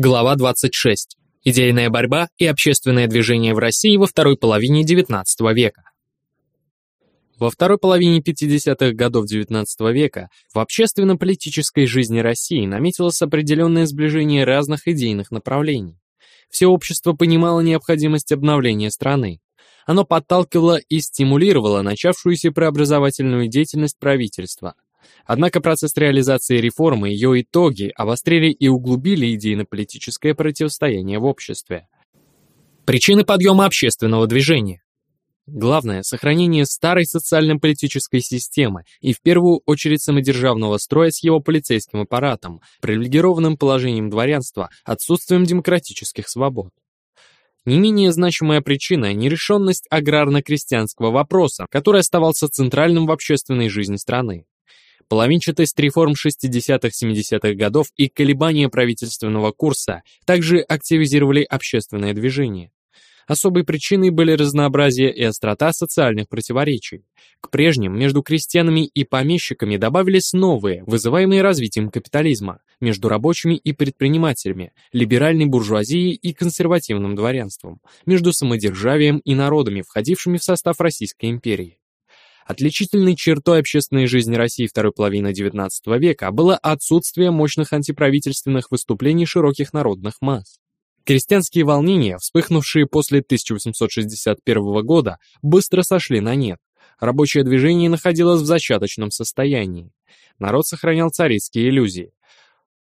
Глава 26. Идейная борьба и общественное движение в России во второй половине XIX века. Во второй половине 50-х годов XIX века в общественно-политической жизни России наметилось определенное сближение разных идейных направлений. Все общество понимало необходимость обновления страны. Оно подталкивало и стимулировало начавшуюся преобразовательную деятельность правительства – Однако процесс реализации реформы и ее итоги обострили и углубили идейно-политическое противостояние в обществе. Причины подъема общественного движения. Главное – сохранение старой социально-политической системы и в первую очередь самодержавного строя с его полицейским аппаратом, привилегированным положением дворянства, отсутствием демократических свобод. Не менее значимая причина – нерешенность аграрно-крестьянского вопроса, который оставался центральным в общественной жизни страны. Половинчатость реформ 60-70-х годов и колебания правительственного курса также активизировали общественное движение. Особой причиной были разнообразие и острота социальных противоречий. К прежним между крестьянами и помещиками добавились новые, вызываемые развитием капитализма, между рабочими и предпринимателями, либеральной буржуазией и консервативным дворянством, между самодержавием и народами, входившими в состав Российской империи. Отличительной чертой общественной жизни России второй половины XIX века было отсутствие мощных антиправительственных выступлений широких народных масс. Крестьянские волнения, вспыхнувшие после 1861 года, быстро сошли на нет. Рабочее движение находилось в зачаточном состоянии. Народ сохранял царицкие иллюзии.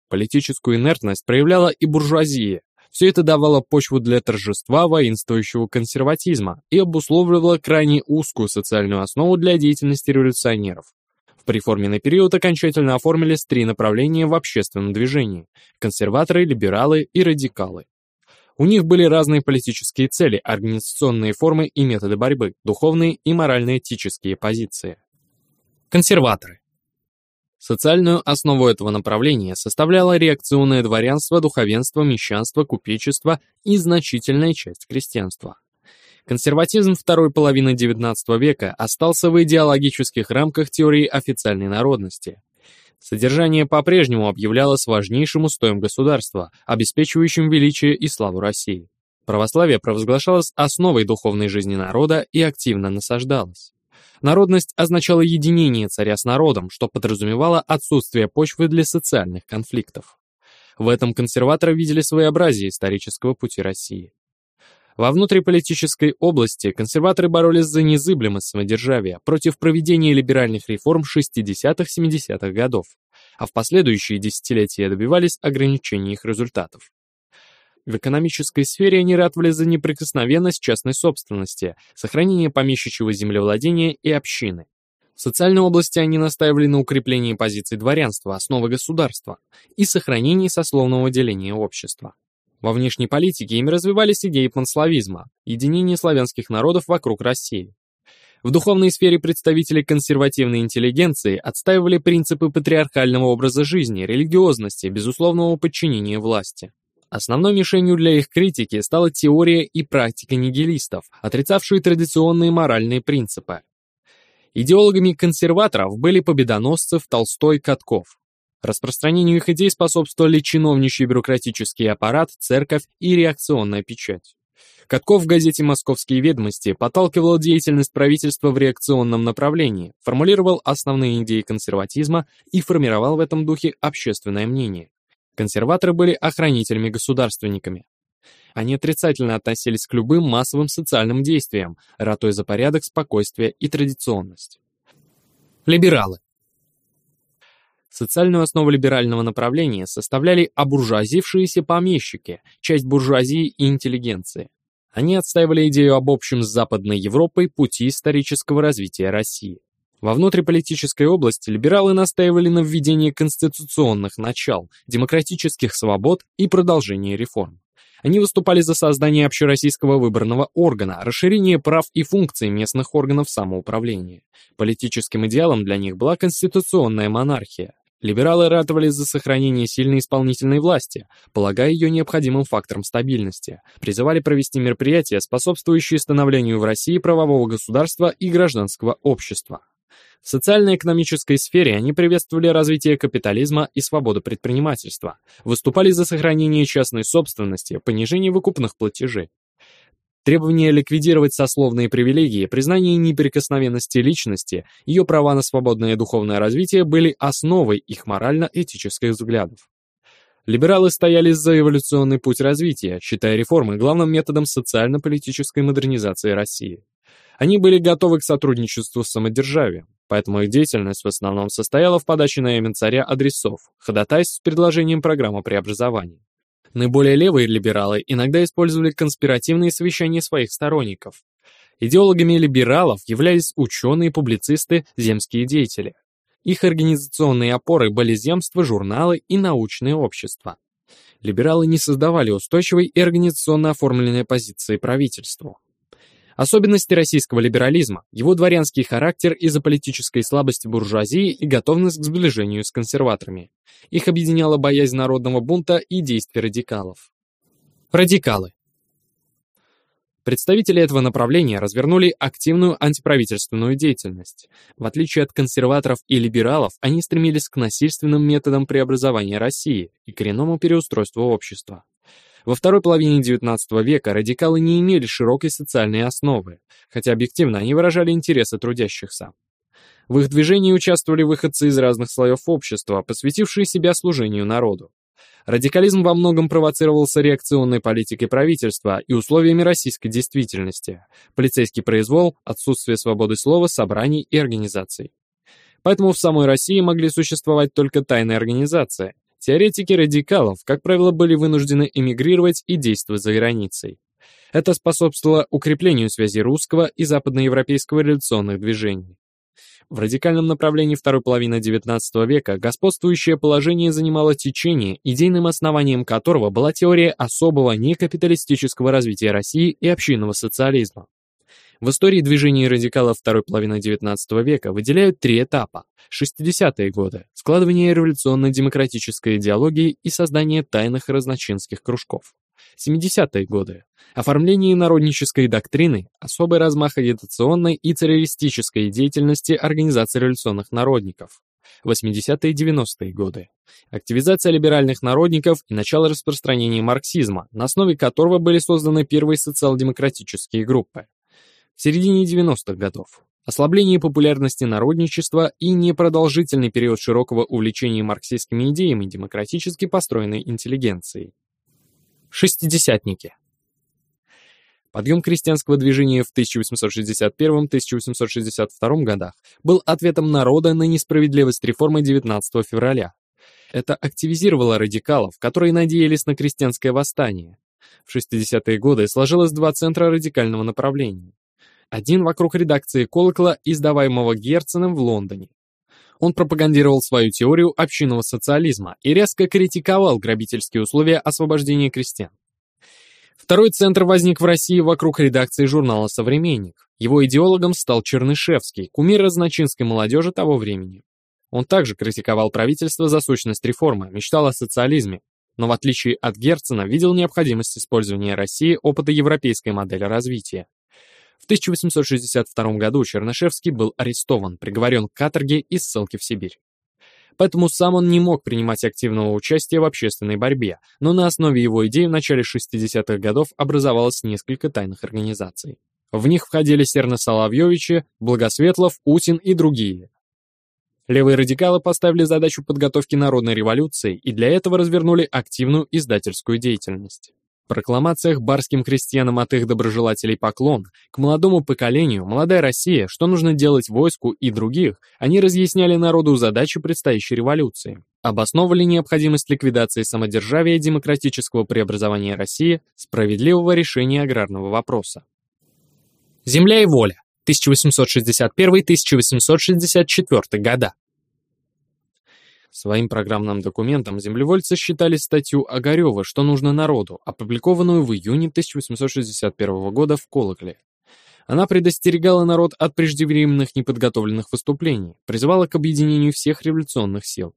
Политическую инертность проявляла и буржуазия, все это давало почву для торжества воинствующего консерватизма и обусловливало крайне узкую социальную основу для деятельности революционеров. В преформенный период окончательно оформились три направления в общественном движении – консерваторы, либералы и радикалы. У них были разные политические цели, организационные формы и методы борьбы, духовные и морально-этические позиции. Консерваторы. Социальную основу этого направления составляло реакционное дворянство, духовенство, мещанство, купечество и значительная часть крестьянства. Консерватизм второй половины XIX века остался в идеологических рамках теории официальной народности. Содержание по-прежнему объявлялось важнейшим устоем государства, обеспечивающим величие и славу России. Православие провозглашалось основой духовной жизни народа и активно насаждалось. Народность означала единение царя с народом, что подразумевало отсутствие почвы для социальных конфликтов. В этом консерваторы видели своеобразие исторического пути России. Во внутриполитической области консерваторы боролись за незыблемость самодержавия против проведения либеральных реформ 60-70-х годов, а в последующие десятилетия добивались ограничения их результатов. В экономической сфере они ратовали за неприкосновенность частной собственности, сохранение помещичьего землевладения и общины. В социальной области они настаивали на укреплении позиций дворянства, основы государства, и сохранении сословного деления общества. Во внешней политике ими развивались идеи панславизма, единения славянских народов вокруг России. В духовной сфере представители консервативной интеллигенции отстаивали принципы патриархального образа жизни, религиозности, безусловного подчинения власти. Основной мишенью для их критики стала теория и практика нигилистов, отрицавшие традиционные моральные принципы. Идеологами консерваторов были победоносцев Толстой Катков. Распространению их идей способствовали чиновничий бюрократический аппарат, церковь и реакционная печать. Катков в газете «Московские ведомости» подталкивал деятельность правительства в реакционном направлении, формулировал основные идеи консерватизма и формировал в этом духе общественное мнение. Консерваторы были охранителями-государственниками. Они отрицательно относились к любым массовым социальным действиям, ратуя за порядок, спокойствие и традиционность. Либералы. Социальную основу либерального направления составляли обуржуазившиеся помещики, часть буржуазии и интеллигенции. Они отстаивали идею об общем с Западной Европой пути исторического развития России. Во внутриполитической области либералы настаивали на введении конституционных начал, демократических свобод и продолжении реформ. Они выступали за создание общероссийского выборного органа, расширение прав и функций местных органов самоуправления. Политическим идеалом для них была конституционная монархия. Либералы ратовали за сохранение сильной исполнительной власти, полагая ее необходимым фактором стабильности, призывали провести мероприятия, способствующие становлению в России правового государства и гражданского общества. В социально-экономической сфере они приветствовали развитие капитализма и свободу предпринимательства, выступали за сохранение частной собственности, понижение выкупных платежей. Требование ликвидировать сословные привилегии, признание неприкосновенности личности, ее права на свободное духовное развитие были основой их морально-этических взглядов. Либералы стояли за эволюционный путь развития, считая реформы главным методом социально-политической модернизации России. Они были готовы к сотрудничеству с самодержавием, поэтому их деятельность в основном состояла в подаче на имя царя адресов, ходатайств с предложением программы преобразования. Наиболее левые либералы иногда использовали конспиративные совещания своих сторонников. Идеологами либералов являлись ученые, публицисты, земские деятели. Их организационные опоры были земства, журналы и научные общества. Либералы не создавали устойчивой и организационно оформленной позиции правительству. Особенности российского либерализма, его дворянский характер из-за политической слабости буржуазии и готовность к сближению с консерваторами. Их объединяла боязнь народного бунта и действия радикалов. Радикалы. Представители этого направления развернули активную антиправительственную деятельность. В отличие от консерваторов и либералов, они стремились к насильственным методам преобразования России и коренному переустройству общества. Во второй половине XIX века радикалы не имели широкой социальной основы, хотя объективно они выражали интересы трудящихся. В их движении участвовали выходцы из разных слоев общества, посвятившие себя служению народу. Радикализм во многом провоцировался реакционной политикой правительства и условиями российской действительности, полицейский произвол, отсутствие свободы слова, собраний и организаций. Поэтому в самой России могли существовать только тайные организации, Теоретики радикалов, как правило, были вынуждены эмигрировать и действовать за границей. Это способствовало укреплению связи русского и западноевропейского революционных движений. В радикальном направлении второй половины XIX века господствующее положение занимало течение, идейным основанием которого была теория особого некапиталистического развития России и общинного социализма. В истории движения радикалов второй половины XIX века выделяют три этапа. 60-е годы, складывание революционно-демократической идеологии и создание тайных разночинских кружков. 70-е годы, оформление народнической доктрины, особый размах агитационной и террористической деятельности Организации революционных народников. 80-е и 90-е годы. Активизация либеральных народников и начало распространения марксизма, на основе которого были созданы первые социал-демократические группы в середине 90-х годов. Ослабление популярности народничества и непродолжительный период широкого увлечения марксистскими идеями демократически построенной интеллигенцией. Шестидесятники. Подъем крестьянского движения в 1861-1862 годах был ответом народа на несправедливость реформы 19 февраля. Это активизировало радикалов, которые надеялись на крестьянское восстание. В 60-е годы сложилось два центра радикального направления. Один вокруг редакции «Колокола», издаваемого Герценом в Лондоне. Он пропагандировал свою теорию общинного социализма и резко критиковал грабительские условия освобождения крестьян. Второй центр возник в России вокруг редакции журнала «Современник». Его идеологом стал Чернышевский, кумир разночинской молодежи того времени. Он также критиковал правительство за сущность реформы, мечтал о социализме, но в отличие от Герцена видел необходимость использования России опыта европейской модели развития. В 1862 году Чернышевский был арестован, приговорен к каторге и ссылке в Сибирь. Поэтому сам он не мог принимать активного участия в общественной борьбе, но на основе его идей в начале 60-х годов образовалось несколько тайных организаций. В них входили Серна Соловьевичи, Благосветлов, Утин и другие. Левые радикалы поставили задачу подготовки народной революции и для этого развернули активную издательскую деятельность прокламациях барским крестьянам от их доброжелателей поклон, к молодому поколению, молодая Россия, что нужно делать войску и других, они разъясняли народу задачу предстоящей революции, обосновывали необходимость ликвидации самодержавия демократического преобразования России, справедливого решения аграрного вопроса. Земля и воля. 1861-1864 года. Своим программным документом землевольцы считали статью Огарева «Что нужно народу», опубликованную в июне 1861 года в «Колокле». Она предостерегала народ от преждевременных неподготовленных выступлений, призывала к объединению всех революционных сил.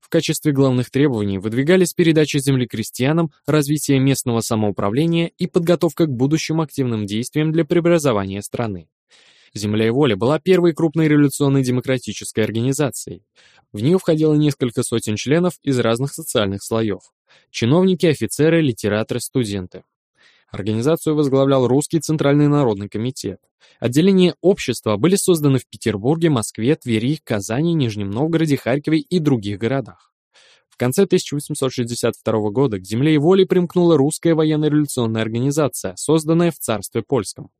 В качестве главных требований выдвигались передача земли крестьянам, развитие местного самоуправления и подготовка к будущим активным действиям для преобразования страны. «Земля и воля» была первой крупной революционной демократической организацией. В нее входило несколько сотен членов из разных социальных слоев. Чиновники, офицеры, литераторы, студенты. Организацию возглавлял Русский Центральный Народный Комитет. Отделения общества были созданы в Петербурге, Москве, Твери, Казани, Нижнем Новгороде, Харькове и других городах. В конце 1862 года к земле и воле примкнула русская военно-революционная организация, созданная в царстве польском.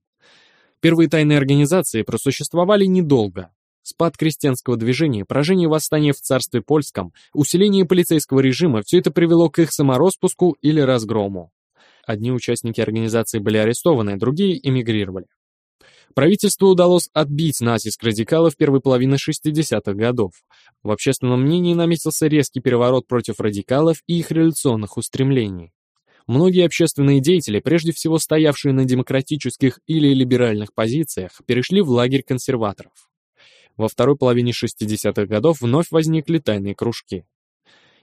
Первые тайные организации просуществовали недолго. Спад крестьянского движения, поражение восстания в царстве польском, усиление полицейского режима – все это привело к их самороспуску или разгрому. Одни участники организации были арестованы, другие эмигрировали. Правительству удалось отбить натиск радикалов первой половины 60-х годов. В общественном мнении наметился резкий переворот против радикалов и их революционных устремлений. Многие общественные деятели, прежде всего стоявшие на демократических или либеральных позициях, перешли в лагерь консерваторов. Во второй половине 60-х годов вновь возникли тайные кружки.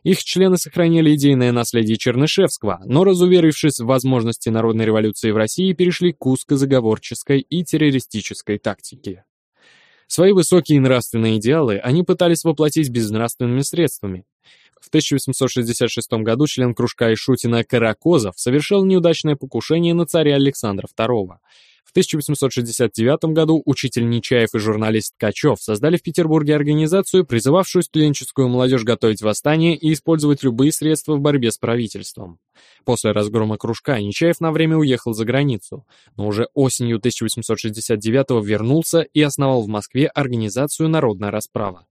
Их члены сохранили идейное наследие Чернышевского, но, разуверившись в возможности народной революции в России, перешли к узкозаговорческой и террористической тактике. Свои высокие нравственные идеалы они пытались воплотить безнравственными средствами. В 1866 году член кружка Ишутина Каракозов совершил неудачное покушение на царя Александра II, в 1869 году учитель Нечаев и журналист Ткачев создали в Петербурге организацию, призывавшую студенческую молодежь готовить восстание и использовать любые средства в борьбе с правительством. После разгрома кружка Нечаев на время уехал за границу, но уже осенью 1869 вернулся и основал в Москве организацию «Народная расправа».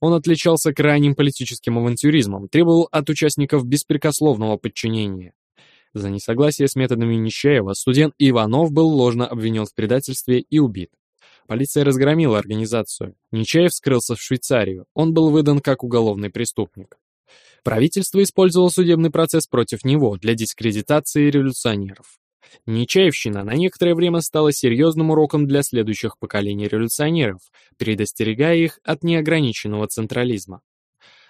Он отличался крайним политическим авантюризмом, требовал от участников беспрекословного подчинения. За несогласие с методами Нечаева студент Иванов был ложно обвинен в предательстве и убит. Полиция разгромила организацию. Нечаев скрылся в Швейцарию. Он был выдан как уголовный преступник. Правительство использовало судебный процесс против него для дискредитации революционеров. Нечаевщина на некоторое время стала серьезным уроком для следующих поколений революционеров, предостерегая их от неограниченного централизма.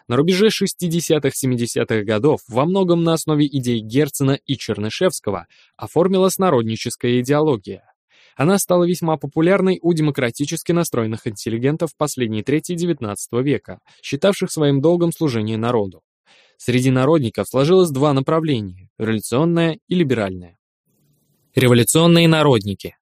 На рубеже 60-70-х годов во многом на основе идей Герцена и Чернышевского оформилась народническая идеология. Она стала весьма популярной у демократически настроенных интеллигентов последней трети XIX века, считавших своим долгом служение народу. Среди народников сложилось два направления – революционное и либеральное. Революционные народники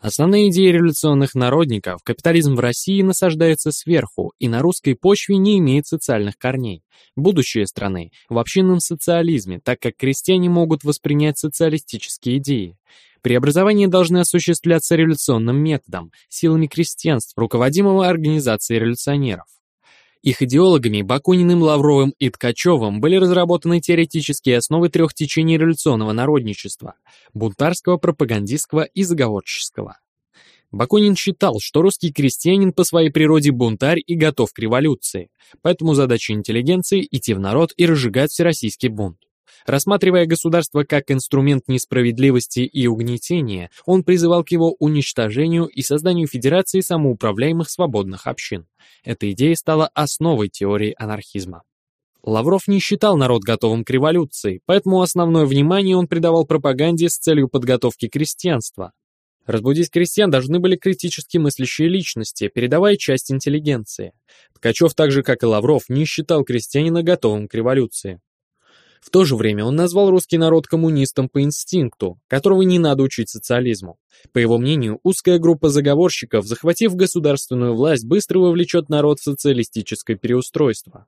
Основные идеи революционных народников, капитализм в России насаждается сверху и на русской почве не имеет социальных корней. Будущее страны в общинном социализме, так как крестьяне могут воспринять социалистические идеи. Преобразования должны осуществляться революционным методом, силами крестьянств, руководимого организацией революционеров. Их идеологами Бакуниным, Лавровым и Ткачевым были разработаны теоретические основы трех течений революционного народничества – бунтарского, пропагандистского и заговорческого. Бакунин считал, что русский крестьянин по своей природе бунтарь и готов к революции, поэтому задача интеллигенции – идти в народ и разжигать всероссийский бунт. Рассматривая государство как инструмент несправедливости и угнетения, он призывал к его уничтожению и созданию федерации самоуправляемых свободных общин. Эта идея стала основой теории анархизма. Лавров не считал народ готовым к революции, поэтому основное внимание он придавал пропаганде с целью подготовки крестьянства. Разбудить крестьян должны были критически мыслящие личности, передавая часть интеллигенции. Ткачев, так же как и Лавров, не считал крестьянина готовым к революции. В то же время он назвал русский народ коммунистом по инстинкту, которого не надо учить социализму. По его мнению, узкая группа заговорщиков, захватив государственную власть, быстро вовлечет народ в социалистическое переустройство.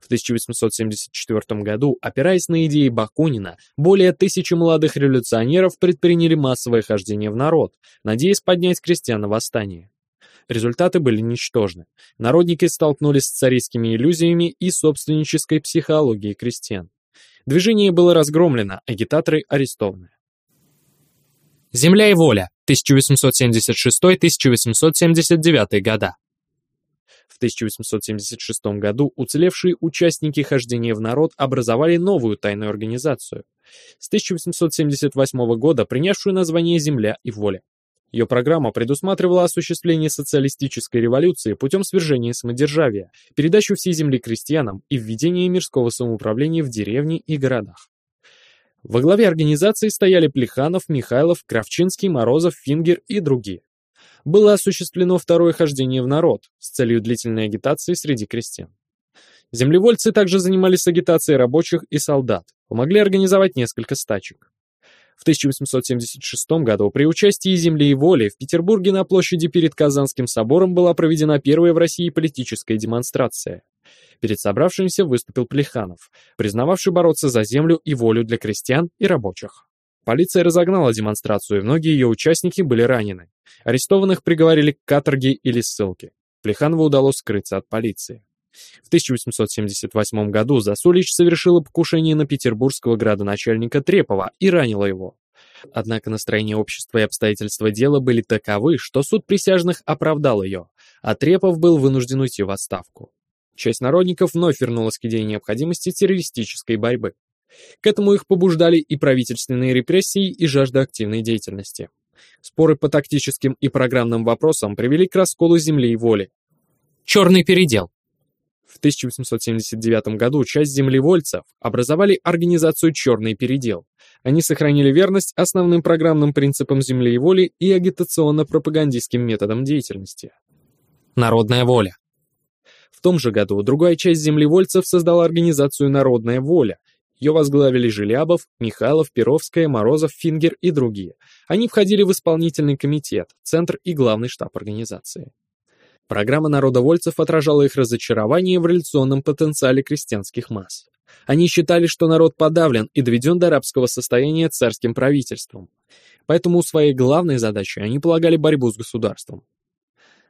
В 1874 году, опираясь на идеи Бакунина, более тысячи молодых революционеров предприняли массовое хождение в народ, надеясь поднять крестьян на восстание. Результаты были ничтожны. Народники столкнулись с царистскими иллюзиями и собственнической психологией крестьян. Движение было разгромлено, агитаторы арестованы. Земля и воля, 1876-1879 года. В 1876 году уцелевшие участники хождения в народ образовали новую тайную организацию, с 1878 года принявшую название «Земля и воля». Ее программа предусматривала осуществление социалистической революции путем свержения самодержавия, передачу всей земли крестьянам и введение мирского самоуправления в деревни и городах. Во главе организации стояли Плеханов, Михайлов, Кравчинский, Морозов, Фингер и другие. Было осуществлено второе хождение в народ с целью длительной агитации среди крестьян. Землевольцы также занимались агитацией рабочих и солдат, помогли организовать несколько стачек. В 1876 году при участии земли и воли в Петербурге на площади перед Казанским собором была проведена первая в России политическая демонстрация. Перед собравшимися выступил Плеханов, признававший бороться за землю и волю для крестьян и рабочих. Полиция разогнала демонстрацию, и многие ее участники были ранены. Арестованных приговорили к каторге или ссылке. Плеханову удалось скрыться от полиции. В 1878 году Засулич совершила покушение на петербургского градоначальника Трепова и ранила его. Однако настроение общества и обстоятельства дела были таковы, что суд присяжных оправдал ее, а Трепов был вынужден уйти в отставку. Часть народников вновь вернулась к идее необходимости террористической борьбы. К этому их побуждали и правительственные репрессии, и жажда активной деятельности. Споры по тактическим и программным вопросам привели к расколу земли и воли. Черный передел. В 1879 году часть землевольцев образовали организацию «Черный передел». Они сохранили верность основным программным принципам земли и воли и агитационно-пропагандистским методам деятельности. Народная воля. В том же году другая часть землевольцев создала организацию «Народная воля». Ее возглавили Желябов, Михайлов, Перовская, Морозов, Фингер и другие. Они входили в исполнительный комитет, центр и главный штаб организации. Программа народовольцев отражала их разочарование в реляционном потенциале крестьянских масс. Они считали, что народ подавлен и доведен до рабского состояния царским правительством. Поэтому своей главной задачей они полагали борьбу с государством.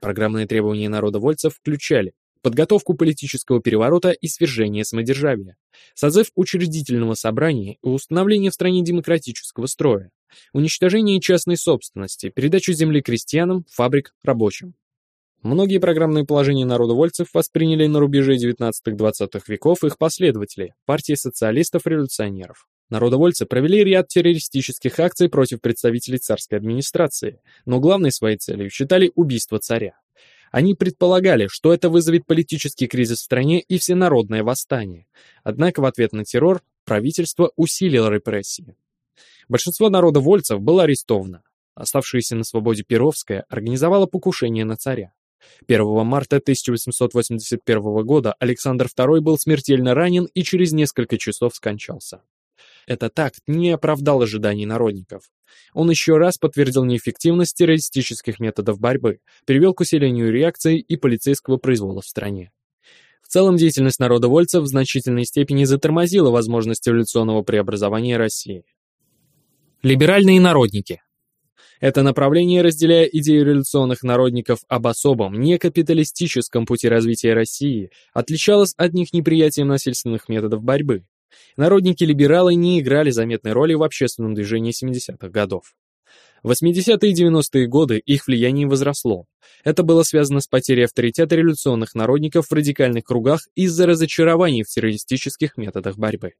Программные требования народовольцев включали подготовку политического переворота и свержение самодержавия, созыв учредительного собрания и установление в стране демократического строя, уничтожение частной собственности, передачу земли крестьянам, фабрик, рабочим. Многие программные положения народовольцев восприняли на рубеже 19-20 веков их последователи, партии социалистов-революционеров. Народовольцы провели ряд террористических акций против представителей царской администрации, но главной своей целью считали убийство царя. Они предполагали, что это вызовет политический кризис в стране и всенародное восстание. Однако в ответ на террор правительство усилило репрессии. Большинство народовольцев было арестовано. Оставшаяся на свободе Перовская организовала покушение на царя. 1 марта 1881 года Александр II был смертельно ранен и через несколько часов скончался. Этот акт не оправдал ожиданий народников. Он еще раз подтвердил неэффективность террористических методов борьбы, привел к усилению реакции и полицейского произвола в стране. В целом деятельность народовольцев в значительной степени затормозила возможность революционного преобразования России. Либеральные народники это направление, разделяя идею революционных народников об особом, некапиталистическом пути развития России, отличалось от них неприятием насильственных методов борьбы. Народники-либералы не играли заметной роли в общественном движении 70-х годов. В 80-е и 90-е годы их влияние возросло. Это было связано с потерей авторитета революционных народников в радикальных кругах из-за разочарований в террористических методах борьбы.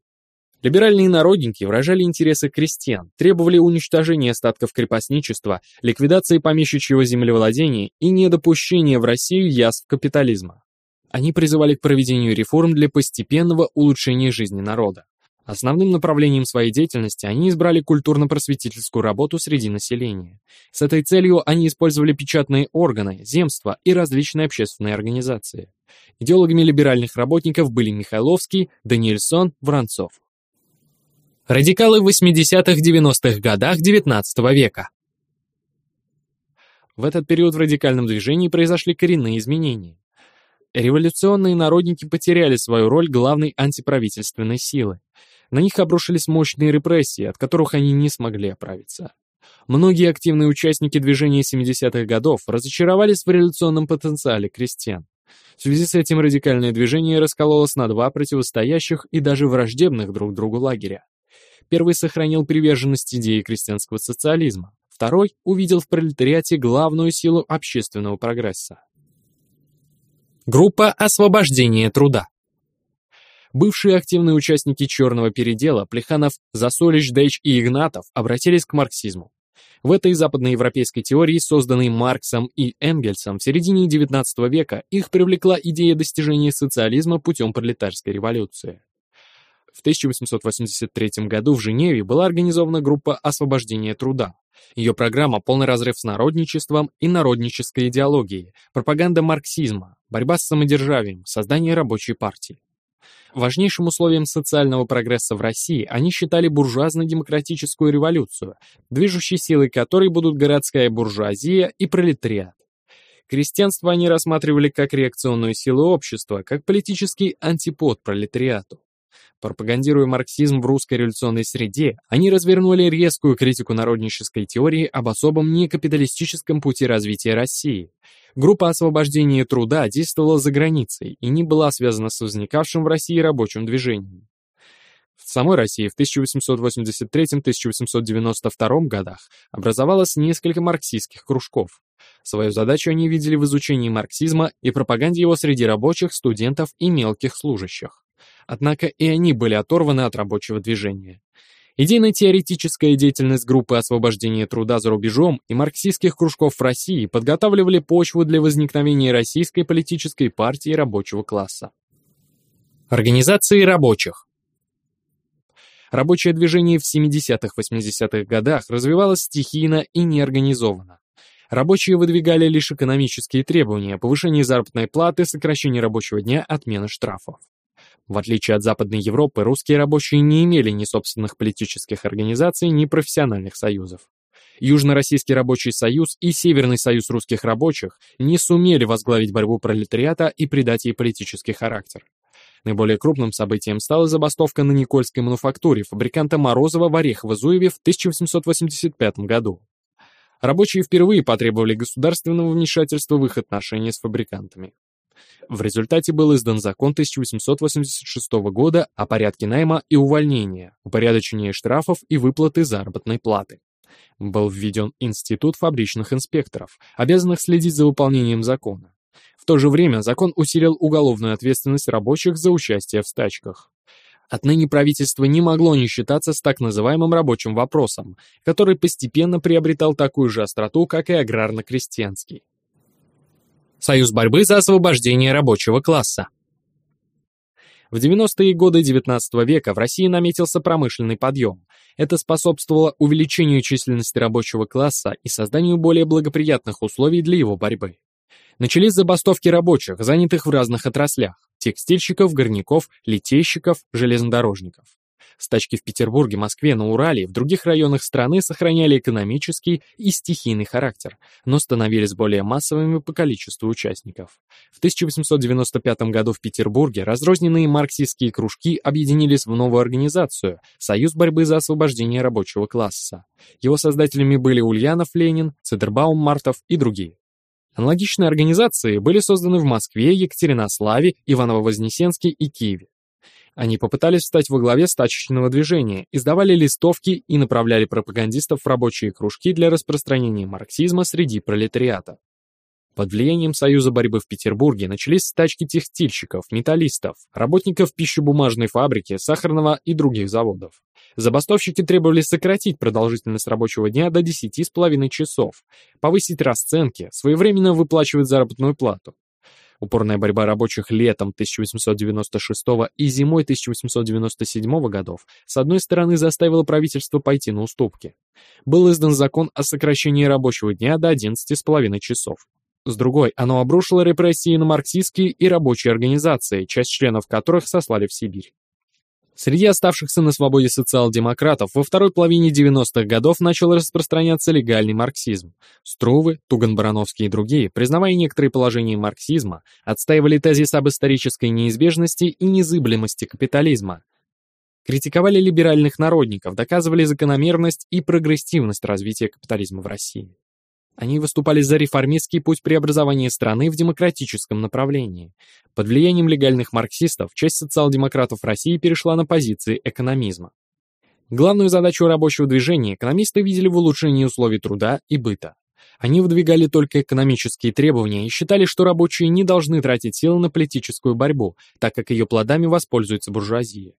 Либеральные народники выражали интересы крестьян, требовали уничтожения остатков крепостничества, ликвидации помещичьего землевладения и недопущения в Россию язв капитализма. Они призывали к проведению реформ для постепенного улучшения жизни народа. Основным направлением своей деятельности они избрали культурно-просветительскую работу среди населения. С этой целью они использовали печатные органы, земства и различные общественные организации. Идеологами либеральных работников были Михайловский, Даниэльсон, Воронцов. Радикалы в 80-х-90-х годах XIX века. В этот период в радикальном движении произошли коренные изменения. Революционные народники потеряли свою роль главной антиправительственной силы. На них обрушились мощные репрессии, от которых они не смогли оправиться. Многие активные участники движения 70-х годов разочаровались в революционном потенциале крестьян. В связи с этим радикальное движение раскололось на два противостоящих и даже враждебных друг другу лагеря. Первый сохранил приверженность идее крестьянского социализма, второй увидел в пролетариате главную силу общественного прогресса. Группа освобождения труда. Бывшие активные участники черного передела Плеханов, Засолич, Дейч и Игнатов обратились к марксизму. В этой западноевропейской теории, созданной Марксом и Энгельсом в середине XIX века, их привлекла идея достижения социализма путем пролетарской революции. В 1883 году в Женеве была организована группа освобождения труда. Ее программа – полный разрыв с народничеством и народнической идеологией, пропаганда марксизма, борьба с самодержавием, создание рабочей партии. Важнейшим условием социального прогресса в России они считали буржуазно-демократическую революцию, движущей силой которой будут городская буржуазия и пролетариат. Крестьянство они рассматривали как реакционную силу общества, как политический антипод пролетариату. Пропагандируя марксизм в русской революционной среде, они развернули резкую критику народнической теории об особом некапиталистическом пути развития России. Группа освобождения труда действовала за границей и не была связана с возникавшим в России рабочим движением. В самой России в 1883-1892 годах образовалось несколько марксистских кружков. Свою задачу они видели в изучении марксизма и пропаганде его среди рабочих, студентов и мелких служащих. Однако и они были оторваны от рабочего движения. Идейно-теоретическая деятельность группы освобождения труда за рубежом и марксистских кружков в России подготавливали почву для возникновения российской политической партии рабочего класса. Организации рабочих Рабочее движение в 70-80-х годах развивалось стихийно и неорганизованно. Рабочие выдвигали лишь экономические требования, повышение заработной платы, сокращение рабочего дня, отмена штрафов. В отличие от Западной Европы, русские рабочие не имели ни собственных политических организаций, ни профессиональных союзов. Южно-Российский рабочий союз и Северный союз русских рабочих не сумели возглавить борьбу пролетариата и придать ей политический характер. Наиболее крупным событием стала забастовка на Никольской мануфактуре фабриканта Морозова в Орехово-Зуеве в 1885 году. Рабочие впервые потребовали государственного вмешательства в их отношения с фабрикантами. В результате был издан закон 1886 года о порядке найма и увольнения, упорядочении штрафов и выплаты заработной платы. Был введен институт фабричных инспекторов, обязанных следить за выполнением закона. В то же время закон усилил уголовную ответственность рабочих за участие в стачках. Отныне правительство не могло не считаться с так называемым рабочим вопросом, который постепенно приобретал такую же остроту, как и аграрно-крестьянский. Союз борьбы за освобождение рабочего класса. В 90-е годы XIX века в России наметился промышленный подъем. Это способствовало увеличению численности рабочего класса и созданию более благоприятных условий для его борьбы. Начались забастовки рабочих, занятых в разных отраслях – текстильщиков, горняков, литейщиков, железнодорожников. Стачки в Петербурге, Москве, на Урале и в других районах страны сохраняли экономический и стихийный характер, но становились более массовыми по количеству участников. В 1895 году в Петербурге разрозненные марксистские кружки объединились в новую организацию – Союз борьбы за освобождение рабочего класса. Его создателями были Ульянов Ленин, Цедербаум Мартов и другие. Аналогичные организации были созданы в Москве, Екатеринославе, Иваново-Вознесенске и Киеве. Они попытались встать во главе стачечного движения, издавали листовки и направляли пропагандистов в рабочие кружки для распространения марксизма среди пролетариата. Под влиянием Союза борьбы в Петербурге начались стачки текстильщиков, металлистов, работников пищебумажной фабрики, сахарного и других заводов. Забастовщики требовали сократить продолжительность рабочего дня до 10,5 часов, повысить расценки, своевременно выплачивать заработную плату. Упорная борьба рабочих летом 1896 и зимой 1897 годов с одной стороны заставила правительство пойти на уступки. Был издан закон о сокращении рабочего дня до 11,5 часов. С другой, оно обрушило репрессии на марксистские и рабочие организации, часть членов которых сослали в Сибирь. Среди оставшихся на свободе социал-демократов во второй половине 90-х годов начал распространяться легальный марксизм. Струвы, Туган-Барановский и другие, признавая некоторые положения марксизма, отстаивали тезис об исторической неизбежности и незыблемости капитализма. Критиковали либеральных народников, доказывали закономерность и прогрессивность развития капитализма в России. Они выступали за реформистский путь преобразования страны в демократическом направлении. Под влиянием легальных марксистов часть социал-демократов России перешла на позиции экономизма. Главную задачу рабочего движения экономисты видели в улучшении условий труда и быта. Они выдвигали только экономические требования и считали, что рабочие не должны тратить силы на политическую борьбу, так как ее плодами воспользуется буржуазия.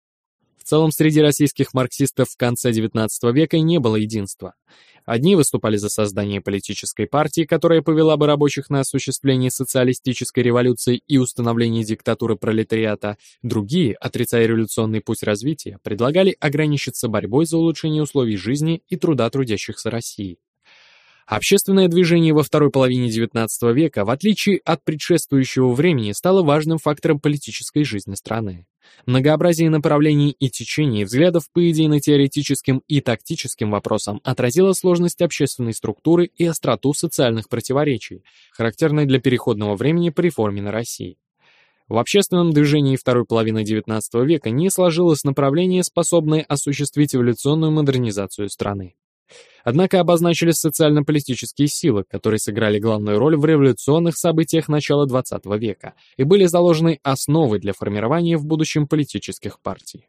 Целом среди российских марксистов в конце XIX века не было единства. Одни выступали за создание политической партии, которая повела бы рабочих на осуществление социалистической революции и установление диктатуры пролетариата, другие, отрицая революционный путь развития, предлагали ограничиться борьбой за улучшение условий жизни и труда трудящихся России. Общественное движение во второй половине XIX века, в отличие от предшествующего времени, стало важным фактором политической жизни страны. Многообразие направлений и течений взглядов по идейно-теоретическим и тактическим вопросам отразило сложность общественной структуры и остроту социальных противоречий, характерной для переходного времени при реформе на России. В общественном движении второй половины XIX века не сложилось направление, способное осуществить эволюционную модернизацию страны. Однако обозначились социально-политические силы, которые сыграли главную роль в революционных событиях начала XX века и были заложены основы для формирования в будущем политических партий.